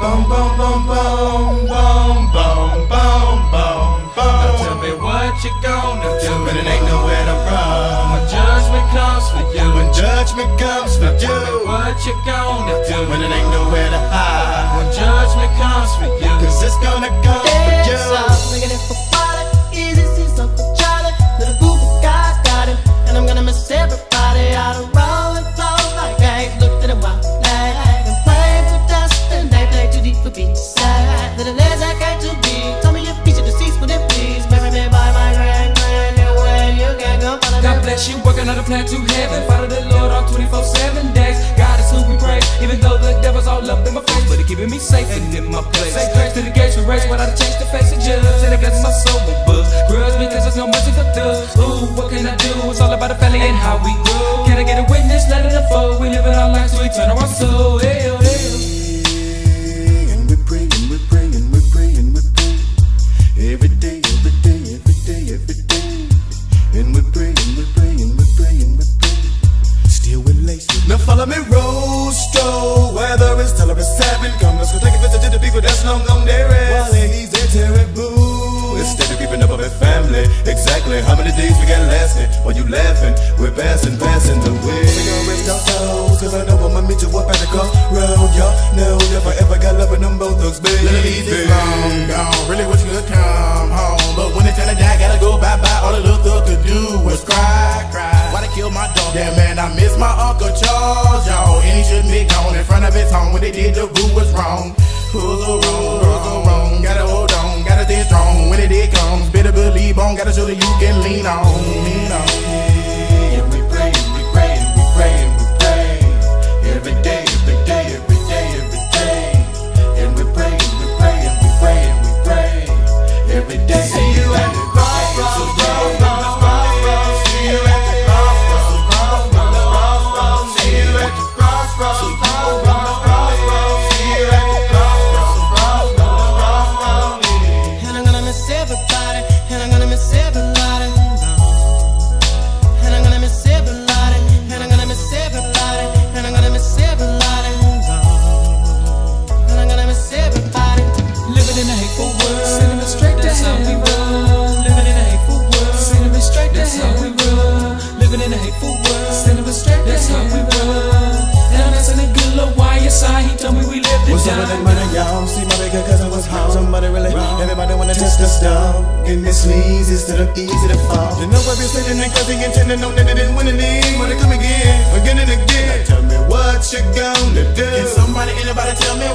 Boom, boom, boom, boom, boom, boom, boom, boom, boom. Now tell me what you gonna do But it ain't nowhere to run. when judgment comes for you. When judgment comes for you, Tell me what you gonna do When it ain't nowhere to hide. when judgment comes for you. I change the face of judge And I bless my soul with books. Grudge because there's no mercy for thugs Ooh, what can I do? It's all about the family and how we grow Can I get a witness? Let it unfold. We live in our lives, so we turn our soul. Hell, oh, oh. hell Now follow me, Rosto. Weather is tell her seven. Come, let's go take a visit to the people that's long gone dead. Family. Exactly how many days we got lasting? While you laughing, we're passing, passing the way. We gon' rest our souls, cause I know I'ma meet you up at the crossroad. Y'all know if I ever got love with them Bone thugs, baby. Little Eazy, long gone. Really wish you could come home. But when it's time to die, gotta go bye bye. All the little thug could do was cry, cry. Why they kill my dog? Yeah, man, I miss my Uncle Charles, y'all. And he shouldn't be gone in front of his home. When they did, the rule got a shoulder you can lean on. To money, y'all? See my bigger cousin was home. Somebody really, everybody wanna test the stuff. Getting this sleazy instead of easy to fall. You know I've been sitting there cause he intended know that they didn't win any. Wanna come again, again and again. Now tell me what you gonna do. Can somebody, anybody tell me